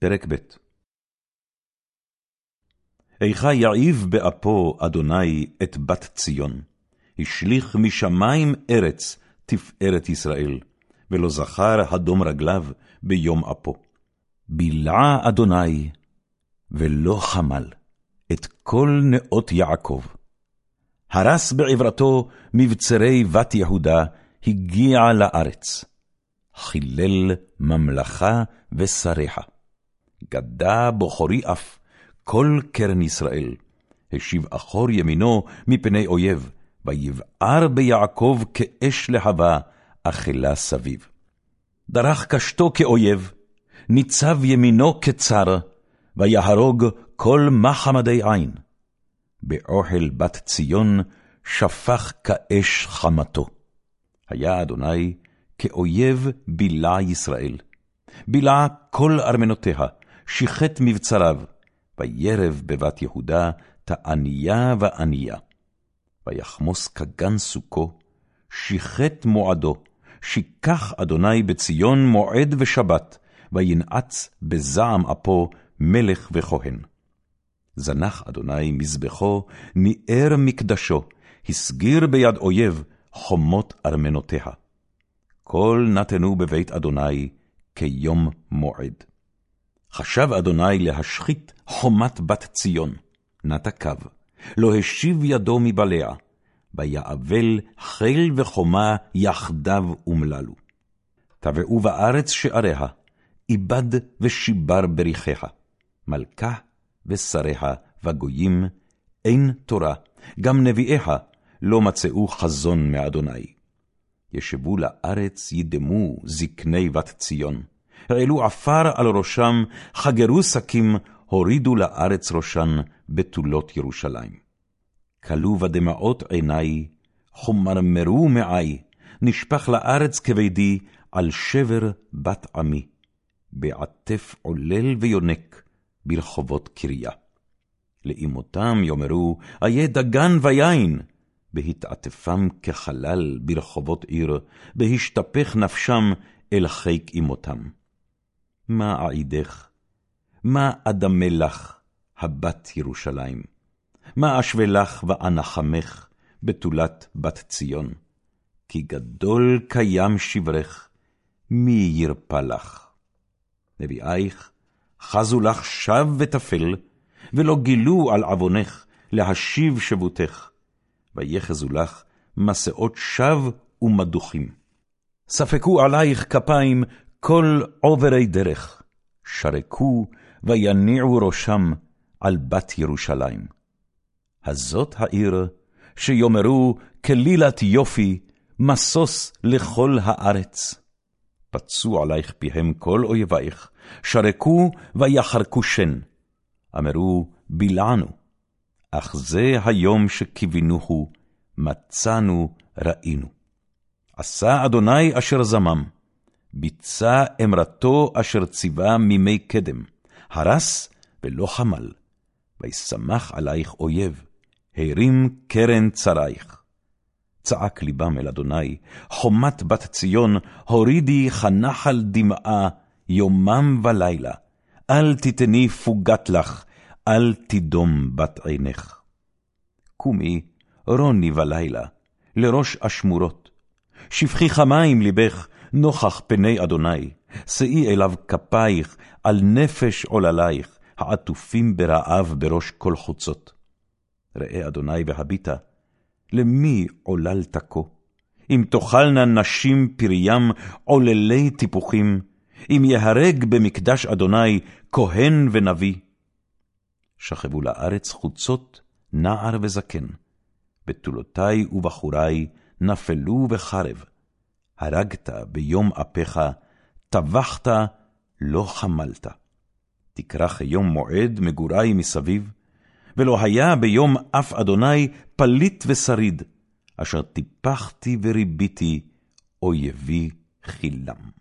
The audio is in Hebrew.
פרק ב' איכה יעיב באפו אדוני את בת ציון, השליך משמיים ארץ תפארת ישראל, ולא זכר הדום רגליו ביום אפו. בילעה אדוני, ולא חמל, את כל נאות יעקב. הרס בעברתו מבצרי בת יהודה, הגיע לארץ. חילל ממלכה ושריה. גדה בוחרי אף, כל קרן ישראל. השיב אחור ימינו מפני אויב, ויבער ביעקב כאש להבה, אכלה סביב. דרך קשתו כאויב, ניצב ימינו כצר, ויהרוג כל מחמדי עין. באוהל בת ציון שפך כאש חמתו. היה אדוני כאויב בילה ישראל. בילה כל ארמנותיה, שיחת מבצריו, וירב בבת יהודה תעניה ועניה. ויחמוס כגן סוכו, שיחת מועדו, שיקח אדוני בציון מועד ושבת, וינעץ בזעם אפו מלך וכהן. זנח אדוני מזבחו, ניער מקדשו, הסגיר ביד אויב חומות ארמנותיה. כל נתנו בבית אדוני כיום מועד. חשב אדוני להשחית חומת בת ציון, נתקיו, לא השיב ידו מבלע, ויעבל חיל וחומה יחדיו אומללו. טבעו בארץ שעריה, איבד ושיבר בריחיה, מלכה ושריה וגויים, אין תורה, גם נביאיה לא מצאו חזון מאדוני. ישבו לארץ ידמו זקני בת ציון, העלו עפר על ראשם, חגרו שקים, הורידו לארץ ראשן בתולות ירושלים. כלו בדמעות עיני, חומרמרו מעי, נשפך לארץ כבדי, על שבר בת עמי, בעטף עולל ויונק, ברחובות קריה. לאמותם יאמרו, איה דגן ויין, בהתעטפם כחלל ברחובות עיר, בהשתפך נפשם אל חיק אמותם. מה אעידך? מה אדמה לך, הבת ירושלים? מה אשווה לך ואנחמך, בתולת בת ציון? כי גדול קיים שברך, מי ירפא לך? נביאייך חזו לך שב ותפל, ולא גילו על עוונך להשיב שבותך, ויחזו לך מסעות שב ומדוחים. ספקו עלייך כפיים כל עוברי דרך, שרקו ויניעו ראשם על בת ירושלים. הזאת העיר, שיאמרו כלילת יופי, משוש לכל הארץ. פצו עלייך פיהם כל אויבייך, שרקו ויחרקו שן. אמרו, בלענו, אך זה היום שקיווינוהו, מצאנו, ראינו. עשה אדוני אשר זמם, ביצע אמרתו אשר ציווה מימי קדם, הרס ולא חמל, וישמח עלייך אויב, הרים קרן צריך. צעק ליבם אל אדוני, חומת בת ציון, הורידי כנחל דמעה, יומם ולילה, אל תתני פוגת לך, אל תדום בת עינך. קומי, רוני בלילה, לראש אשמורות, שפכי חמים ליבך, נוכח פני אדוני, שאי אליו כפייך, על נפש עוללייך, העטופים ברעב בראש כל חוצות. ראה אדוני והביטה, למי עוללת כה? אם תאכלנה נשים פריים עוללי טיפוחים, אם יהרג במקדש אדוני כהן ונביא. שכבו לארץ חוצות נער וזקן, בתולותי ובחורי נפלו בחרב. הרגת ביום אפיך, טבחת, לא חמלת. תקרח יום מועד מגורי מסביב, ולא היה ביום אף אדוני פליט ושריד, אשר טיפחתי וריביתי, אויבי חילם.